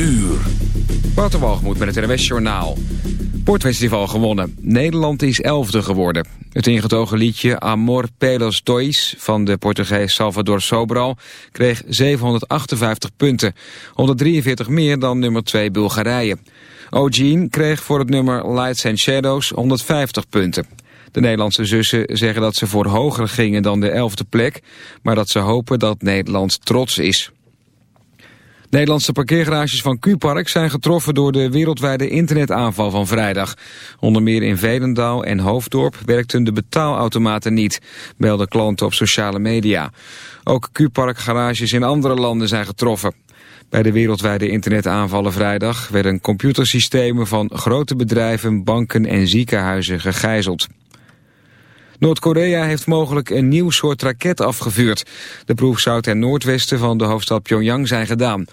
uur. Waterwalgemoed met het NWS Journaal. Portfestival gewonnen. Nederland is elfde geworden. Het ingetogen liedje Amor Pelos Dois van de Portugees Salvador Sobral kreeg 758 punten. 143 meer dan nummer 2 Bulgarije. O'Gene kreeg voor het nummer Lights and Shadows 150 punten. De Nederlandse zussen zeggen dat ze voor hoger gingen dan de elfde plek... maar dat ze hopen dat Nederland trots is. Nederlandse parkeergarages van Q-Park zijn getroffen door de wereldwijde internetaanval van vrijdag. Onder meer in Velendaal en Hoofddorp werkten de betaalautomaten niet, melden klanten op sociale media. Ook Q-Park garages in andere landen zijn getroffen. Bij de wereldwijde internetaanvallen vrijdag werden computersystemen van grote bedrijven, banken en ziekenhuizen gegijzeld. Noord-Korea heeft mogelijk een nieuw soort raket afgevuurd. De proef zou ten noordwesten van de hoofdstad Pyongyang zijn gedaan.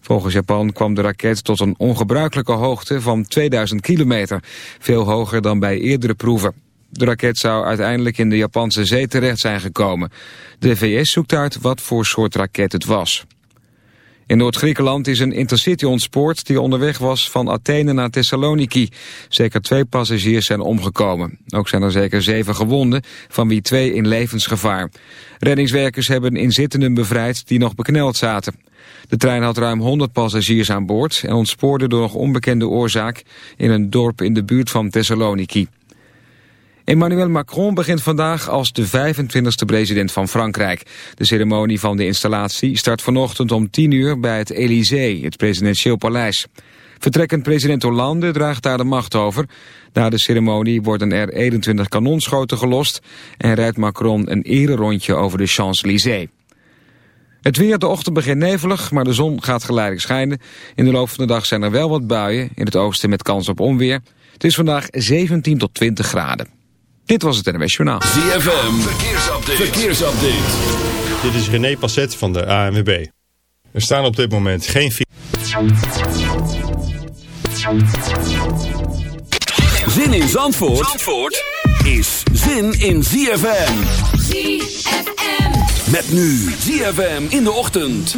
Volgens Japan kwam de raket tot een ongebruikelijke hoogte van 2000 kilometer. Veel hoger dan bij eerdere proeven. De raket zou uiteindelijk in de Japanse zee terecht zijn gekomen. De VS zoekt uit wat voor soort raket het was. In Noord-Griekenland is een intercity ontspoord die onderweg was van Athene naar Thessaloniki. Zeker twee passagiers zijn omgekomen. Ook zijn er zeker zeven gewonden, van wie twee in levensgevaar. Reddingswerkers hebben inzittenden bevrijd die nog bekneld zaten. De trein had ruim 100 passagiers aan boord en ontspoorde door nog onbekende oorzaak in een dorp in de buurt van Thessaloniki. Emmanuel Macron begint vandaag als de 25e president van Frankrijk. De ceremonie van de installatie start vanochtend om 10 uur bij het Élysée, het presidentieel paleis. Vertrekkend president Hollande draagt daar de macht over. Na de ceremonie worden er 21 kanonschoten gelost en rijdt Macron een ererondje over de Champs-Élysées. Het weer, de ochtend begint nevelig, maar de zon gaat geleidelijk schijnen. In de loop van de dag zijn er wel wat buien, in het oosten met kans op onweer. Het is vandaag 17 tot 20 graden. Dit was het NWS Journaal. ZFM, verkeersupdate. verkeersupdate. Dit is René Passet van de ANWB. Er staan op dit moment geen... Zin in Zandvoort, Zandvoort is zin in ZFM. ZFM. Met nu ZFM in de ochtend.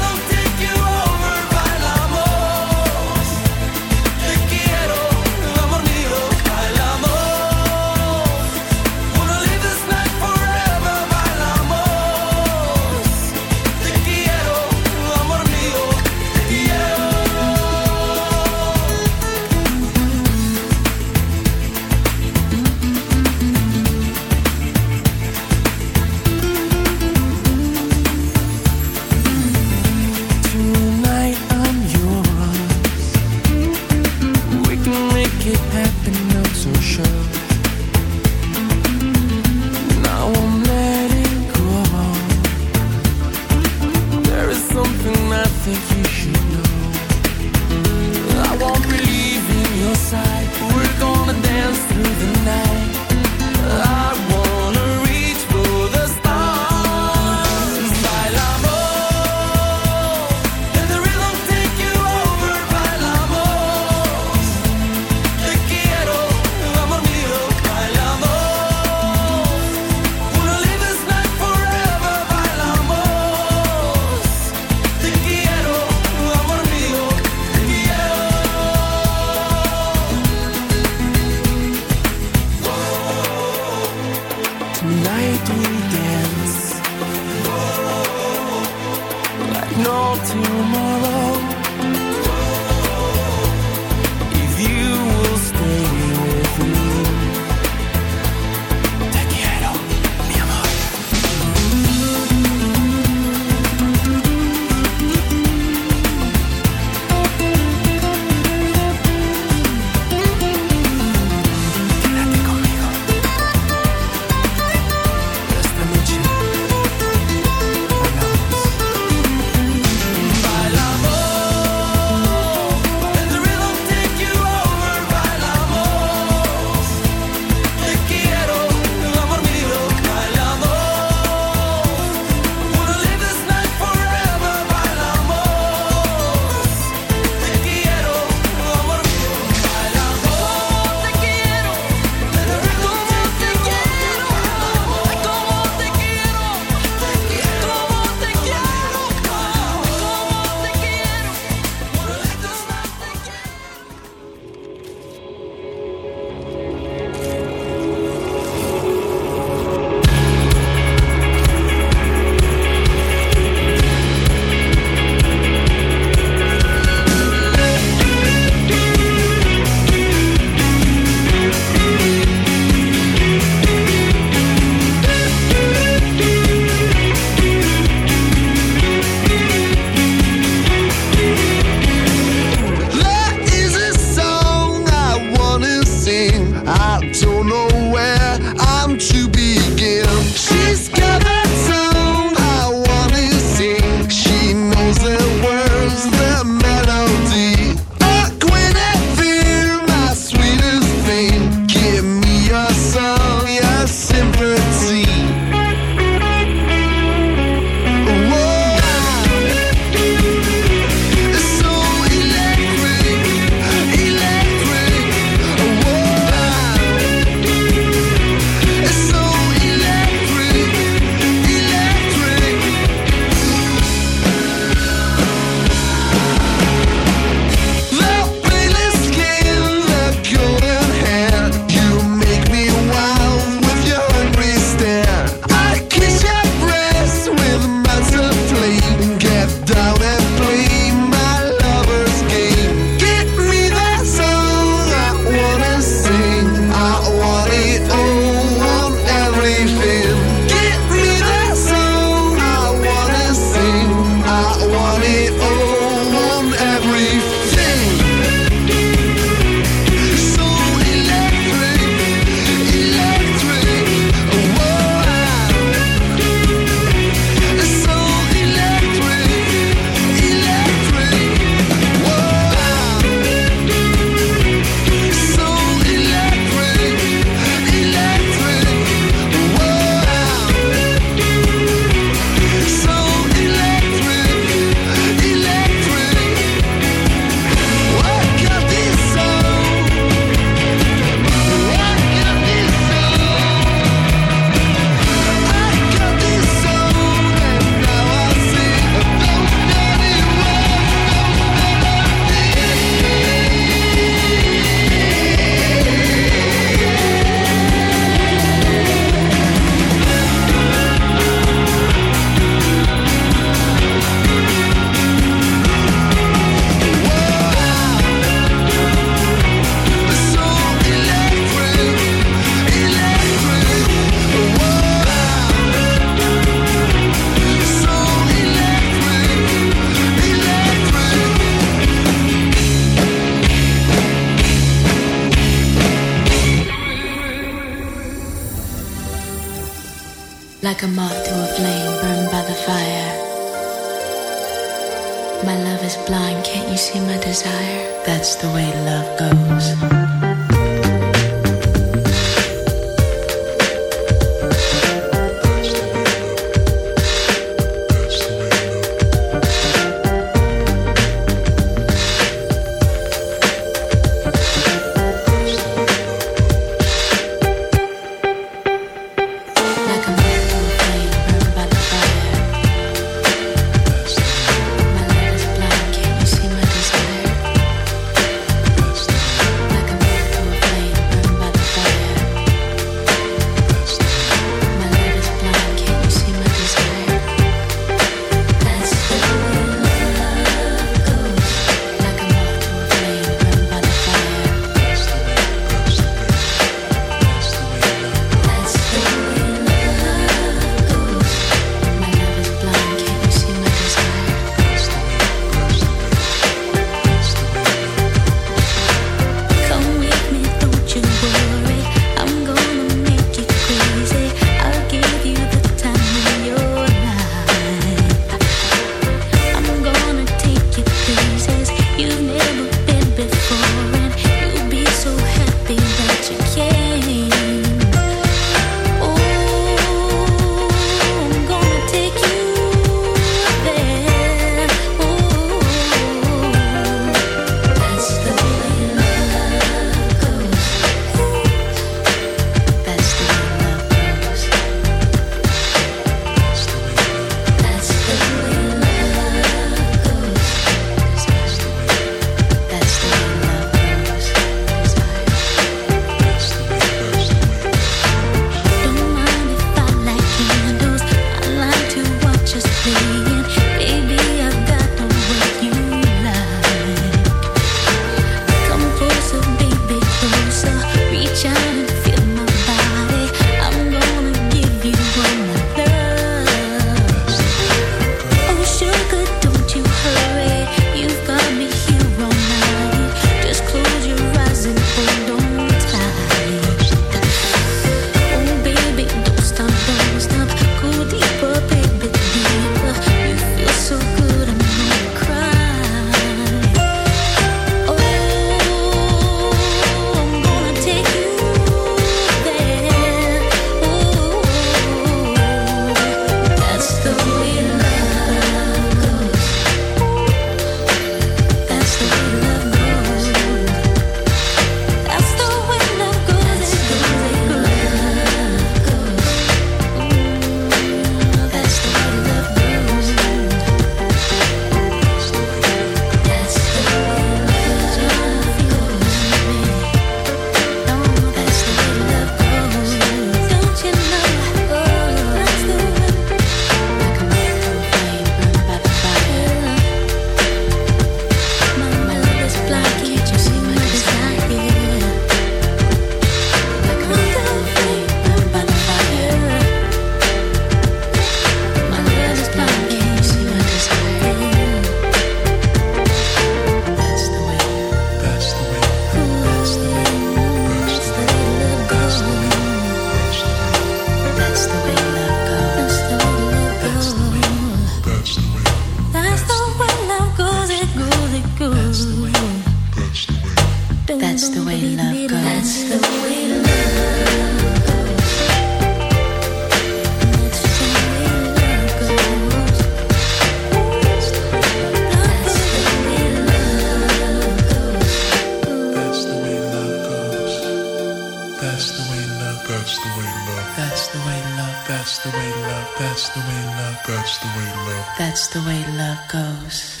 That's the way love. That's the way love. That's the way love goes.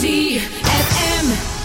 ZFM.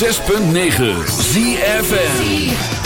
106.9 ZFN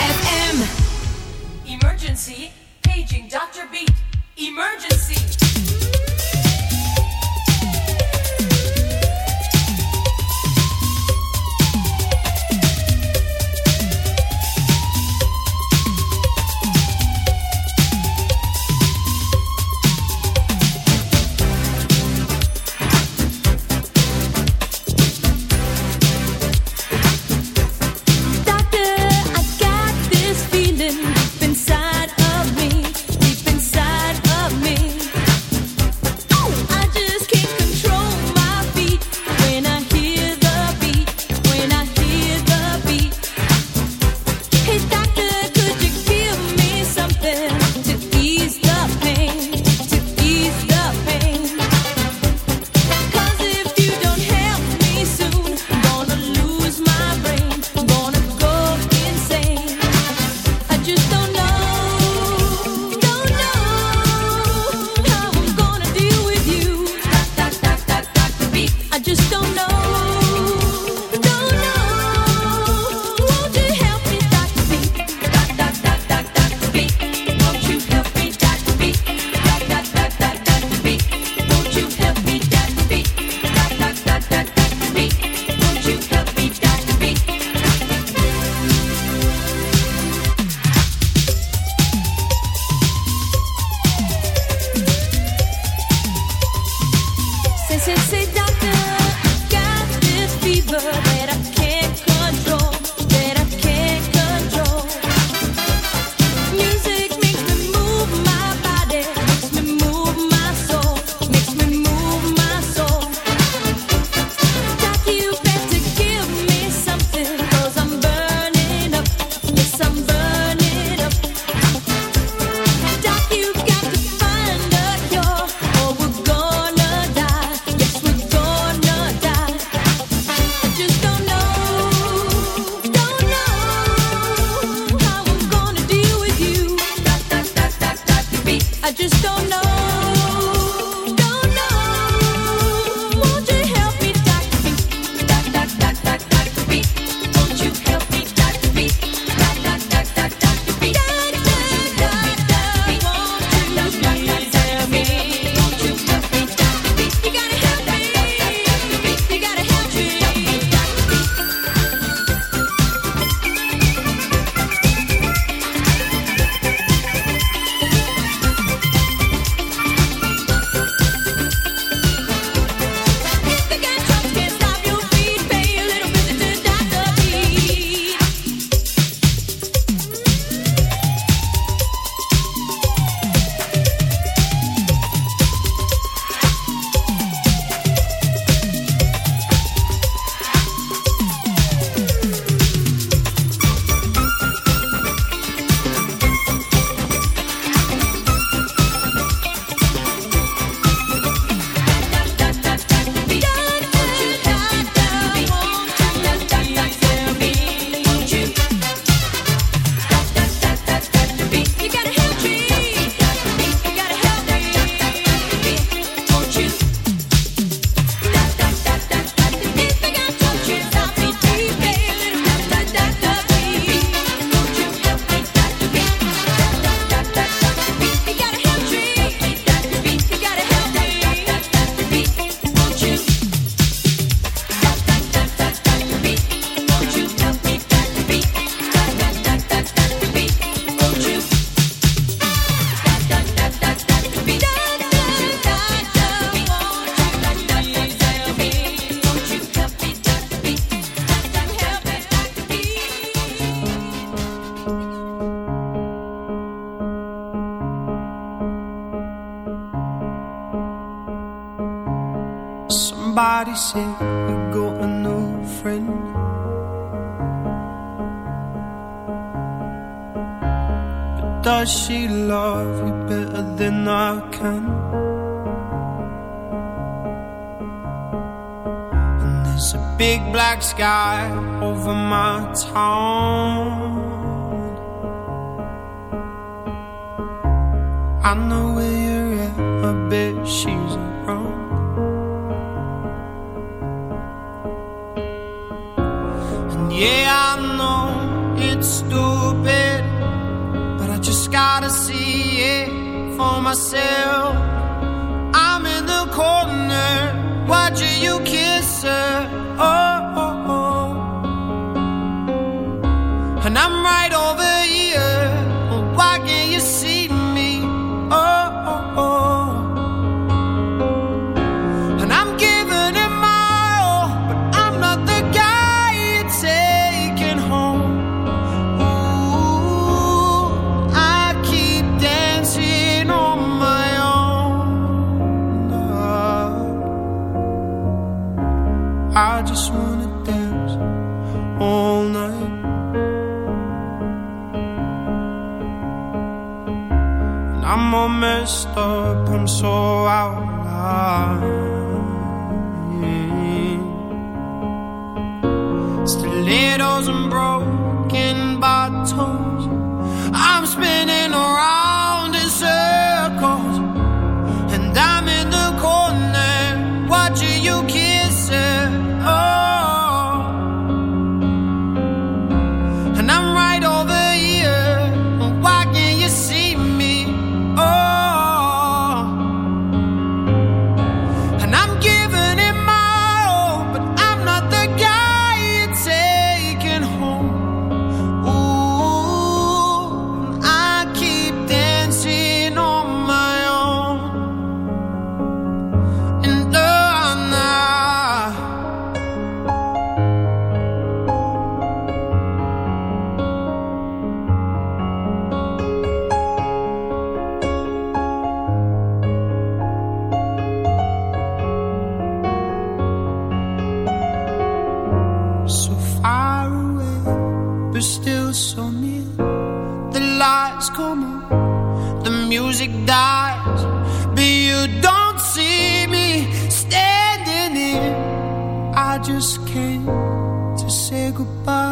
Say, say,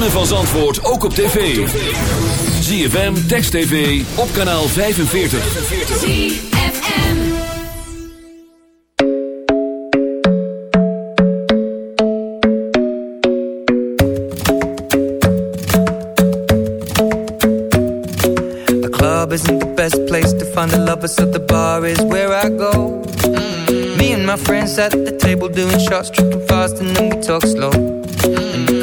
Ritme van Zandvoort ook op tv. ZFM, Text TV, op kanaal 45. ZFM. The club isn't the best place to find the lovers, so the bar is where I go. Me and my friends at the table doing shots, tripping fast, and then we talk slow.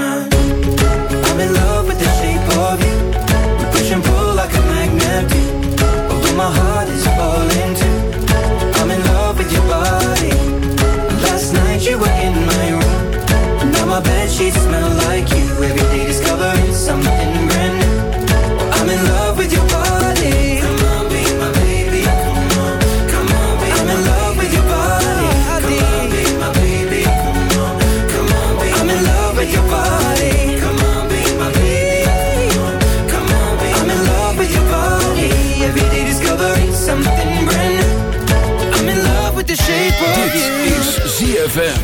I'm in love with the shape of you. We push and pull like a magnet do. My heart is falling. I'm in love with your body. Last night you were in my room. Now my bed sheets smell like you. ZFM.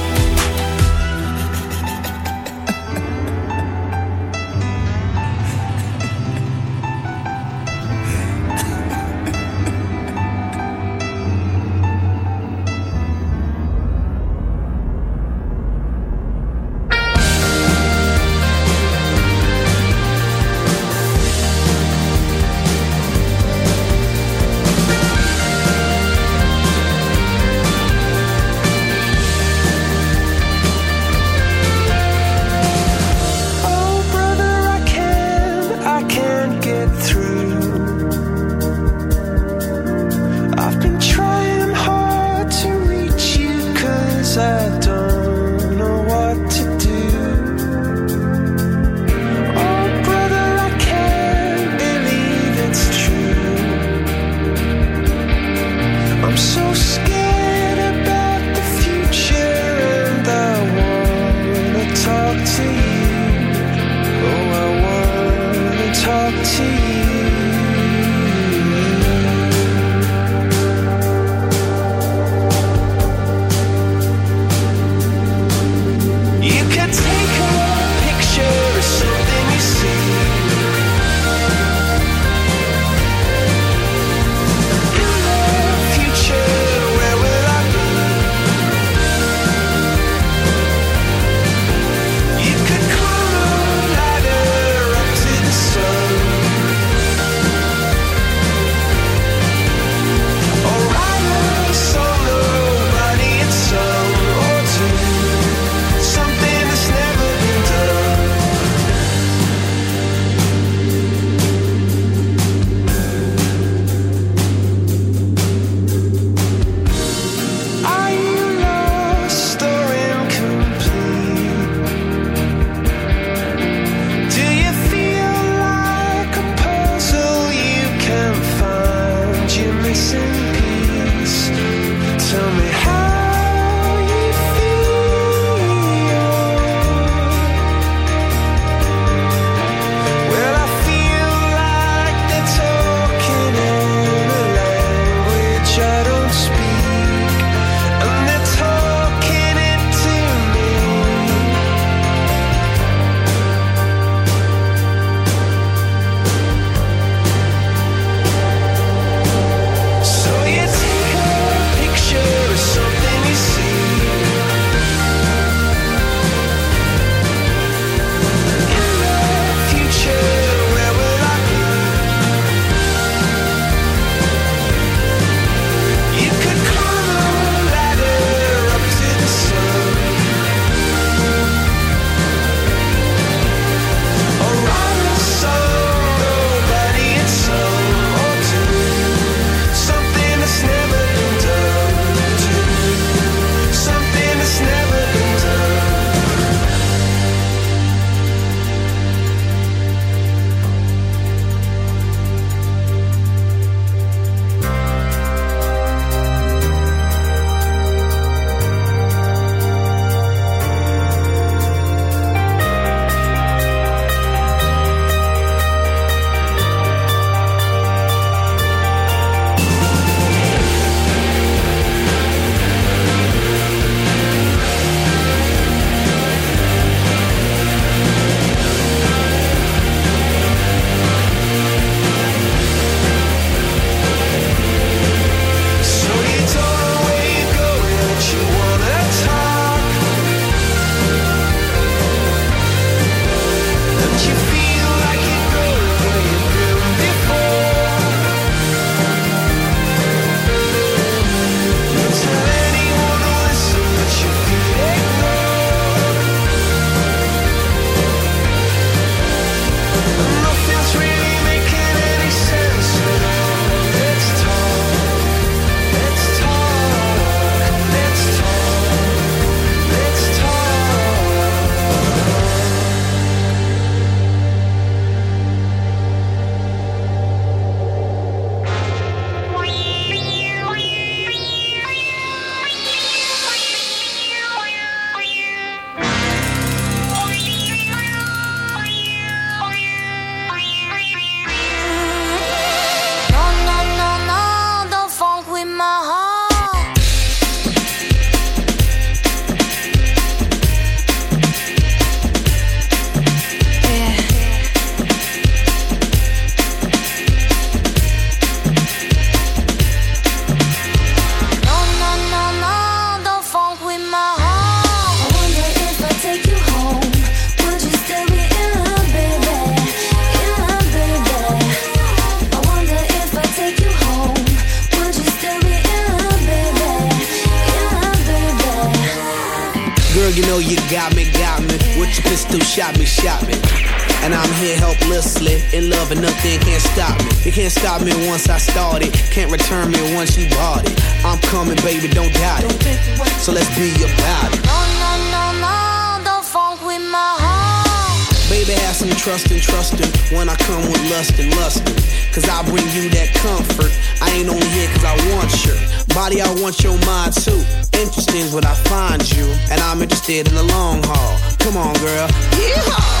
Here helplessly, in love and nothing can't stop me. You can't stop me once I started, can't return me once you bought it. I'm coming, baby, don't doubt it. So let's be about it. No, no, no, no, don't funk with my heart. Baby, have some trust and trusting when I come with lust and lusting. Cause I bring you that comfort. I ain't only here cause I want your body, I want your mind too. Interesting is what I find you, and I'm interested in the long haul. Come on, girl. Yeehaw!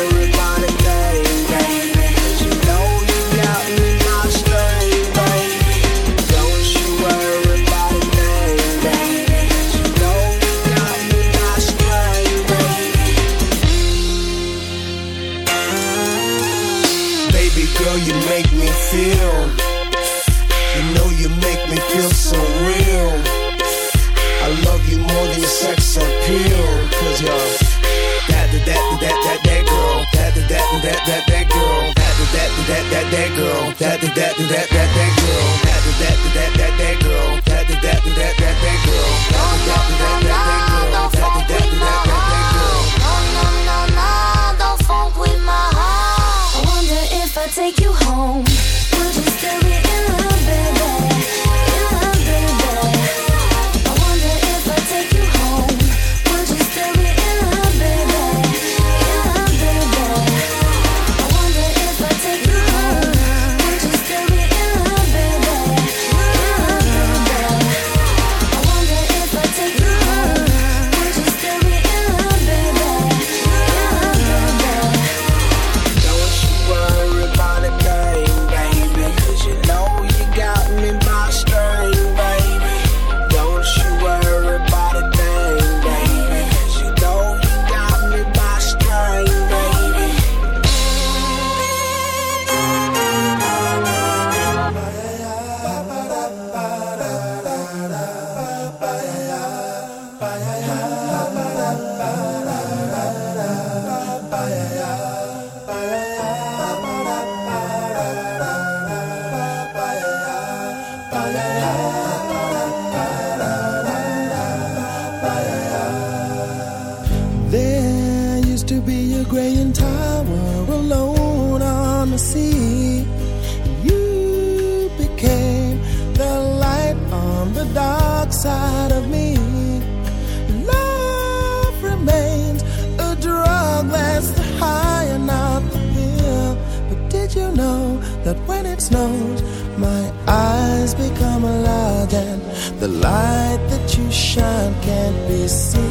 That, that, that, girl. There shine can't be seen?